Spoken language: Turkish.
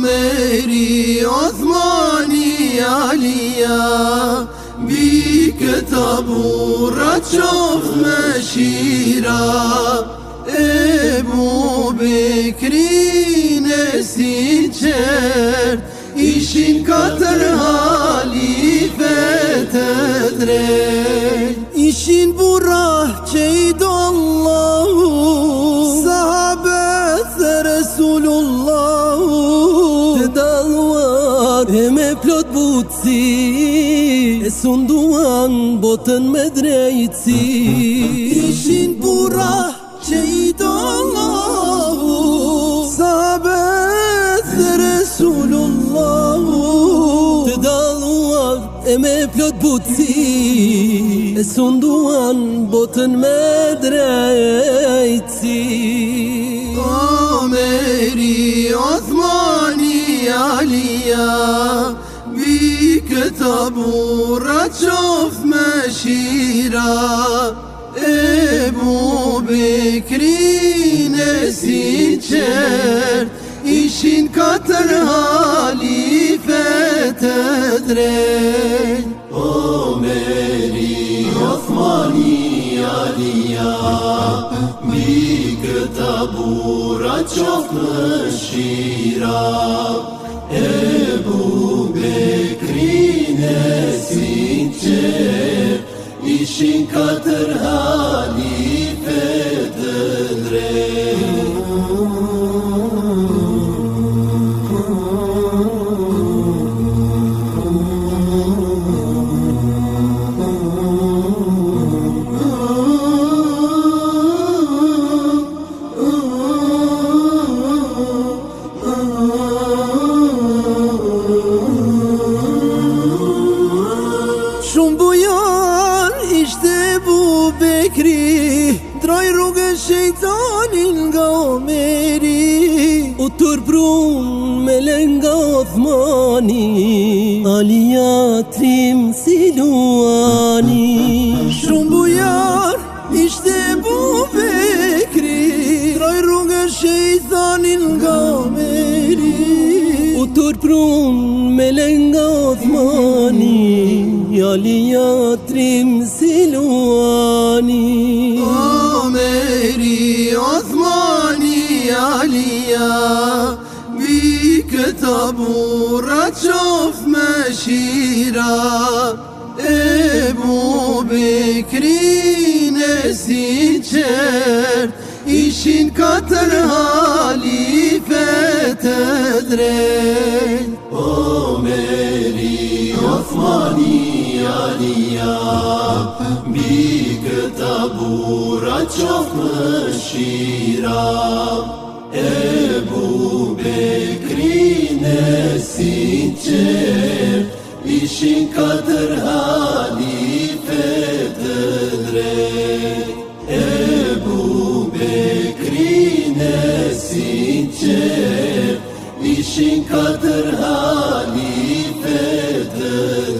Ömer'i Osmani Aliya Bir kitabura çok meşira Ebu Bekri nesiçer İşin katır halife tedrey İşin bu rahçeydi Allahu Sahabet Resulullahu E me plot butësi E sunduan botën me drejtësi. Ishin bura që i do Allahu Sabet dhe Resulullahu. Të daluar e me plot butësi E sunduan botën me drejtësi. Omeri Osmani Aliya Bir kitabura çok meşira. Ebu Bekri nesiçer İşin katır halife tedrey Ömer'i Osmani Aliya Bir kitabura çok meşira İşin katır halife kajtanin nga meri U tërbrun me lenga othmani. Alija trim si luani. Shumë bujar ishte bubekri Troj rrugë shejtanin nga omeri. U tërbrun me lenga othmani. Alija trim si luani. Zuberi, Osmani, Aliya Bi këta bura qof me shira. E Bekri në qert Ishin katër halife të drejt Bir kitabura çok meşira Ebu Bekri nesiçer İşin katır halife tedrey Ebu Bekri nesiçer İşin katır halife tedrey